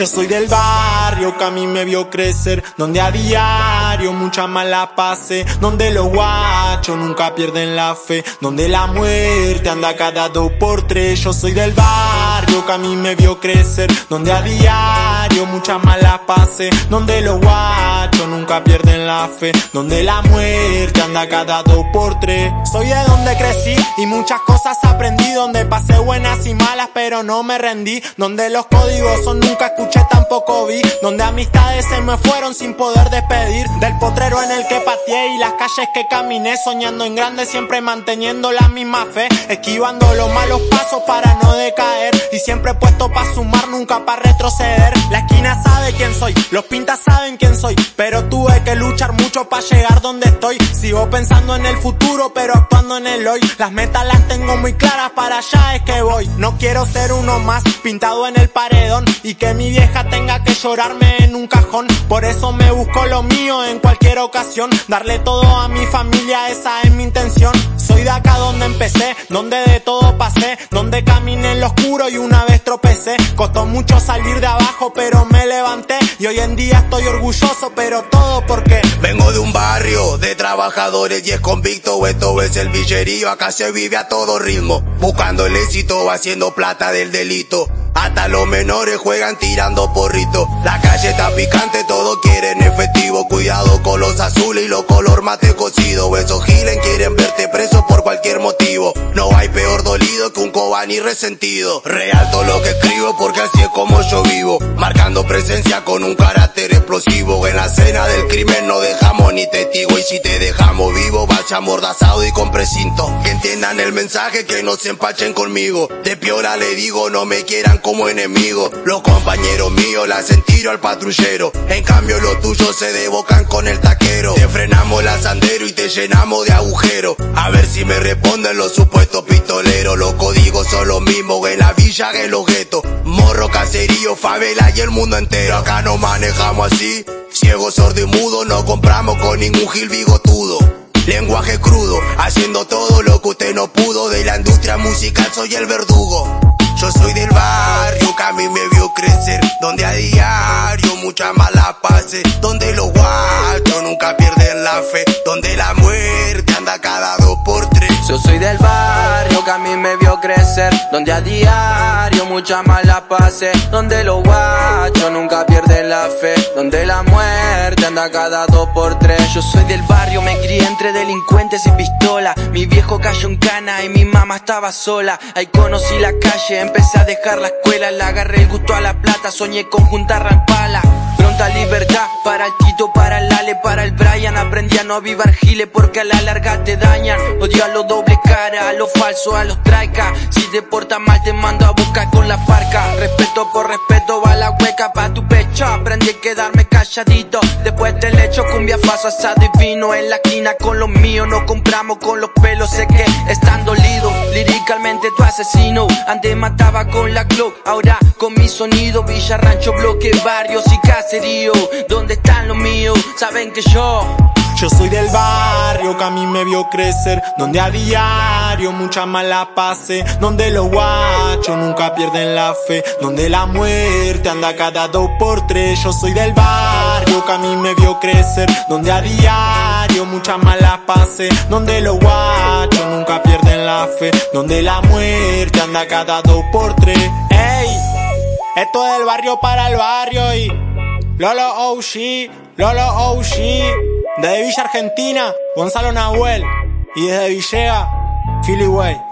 Yo soy del barrio que a mí me vio crecer, donde a diario mucha mala pase, donde los guachos nunca pierden la fe, donde la muerte anda cada dos por tres. Yo soy del barrio que a mí me vio crecer, donde a diario mucha mala pase, donde los guachos nunca pierden la fe, donde la muerte anda cada dos por tres. Soy de donde crecí y muchas cosas aprendí, donde pasé buenas y malas, pero no me rendí, donde los códigos son nunca escuché, tampoco vi. Donde amistades se me fueron sin poder despedir. Del potrero en el que pateé y las calles que caminé. Soñando en grande, siempre manteniendo la misma fe. Esquivando los malos pasos para no decaer. Y siempre puesto para sumar, nunca para retroceder. Esquina sabe quién soy, los pintas saben quién soy. Pero tuve que luchar mucho para llegar donde estoy. Sigo pensando en el futuro, pero actuando en el hoy. Las metas las tengo muy claras, para allá es que voy. No quiero ser uno más pintado en el paredón y que mi vieja tenga que llorarme en un cajón. Por eso me busco lo mío en cualquier ocasión. Darle todo a mi familia, esa es mi intención. Soy de acá donde empecé, donde de todo pasé, donde caminé en lo oscuro y una vez tropecé. Costó mucho salir de abajo, pero me levanté y hoy en día estoy orgulloso, pero todo porque vengo de un barrio de trabajadores y es convicto, esto es el villerío, acá se vive a todo ritmo, buscando el éxito, haciendo plata del delito. Hasta los menores juegan tirando porrito. La calle está picante, todos quieren efectivo. Cuidado con los azules y los color mate cocido. Esos giles quieren verte preso por cualquier motivo. Peor dolido que un cobani resentido. Real todo lo que escribo porque así es como yo vivo. Marcando presencia con un carácter explosivo. En la escena del crimen no dejamos ni testigo. Y si te dejamos vivo, vaya amordazado y con precinto. Que entiendan el mensaje, que no se empachen conmigo. De piola le digo, no me quieran como enemigo. Los compañeros míos la hacen tiro al patrullero. En cambio, los tuyos se devocan con el sandero y te llenamos de agujeros. A ver si me responden los supuestos pistoleros. Los códigos son los mismos en la villa que los guetos. Morro, caserío, favela y el mundo entero. Acá no manejamos así. Ciego, sordo y mudo, no compramos con ningún gil bigotudo. Lenguaje crudo, haciendo todo lo que usted no pudo. De la industria musical soy el verdugo. Yo soy del barrio que a mí me vio crecer, donde a diario mucha mala pase, donde los guachos nunca pierden la fe, donde la muerte anda cada dos por tres. Yo soy del barrio que a mí me vio crecer, donde a diario mucha mala pase, donde los guachos nunca pierden la fe, donde la muerte anda cada dos por tres. Yo soy del barrio, me crié entre delincuentes y pistola, mi viejo cayó en cana y mi mamá estaba sola, ahí conocí la calle, empecé a dejar la escuela, le agarré el gusto a la plata, soñé con juntar rampala. Pronta libertad para el Tito, para el Ale, para el Brian. Aprendí a no avivar giles porque a la larga te dañan. Odio a los doble cara, a los falsos, a los traica. Si te portas mal te mando a buscar con la parca. Respeto por respeto va la hueca pa' tu pecho. Aprendí a quedarme calladito. Después del hecho cumbia faso asado y vino en la esquina con los míos. No compramos con los pelos, sé que están dolidos. Líricamente tu asesino. Antes mataba con la Glock, ahora con mi sonido. Villa, rancho, bloque, barrios y caserío. ¿Dónde están los míos? Saben que yo yo soy del barrio que a mí me vio crecer, donde a diario mucha mala pase, donde los guachos nunca pierden la fe, donde la muerte anda cada dos por tres. Yo soy del barrio que a mí me vio crecer, donde a diario mucha mala pase, donde los guachos nunca pierden la fe, donde la muerte anda cada dos por tres. Ey, esto es del barrio para el barrio y Lolo OG, Lolo OG. Desde Villa Argentina, Gonzalo Nahuel. Y desde Villega, Philly Way.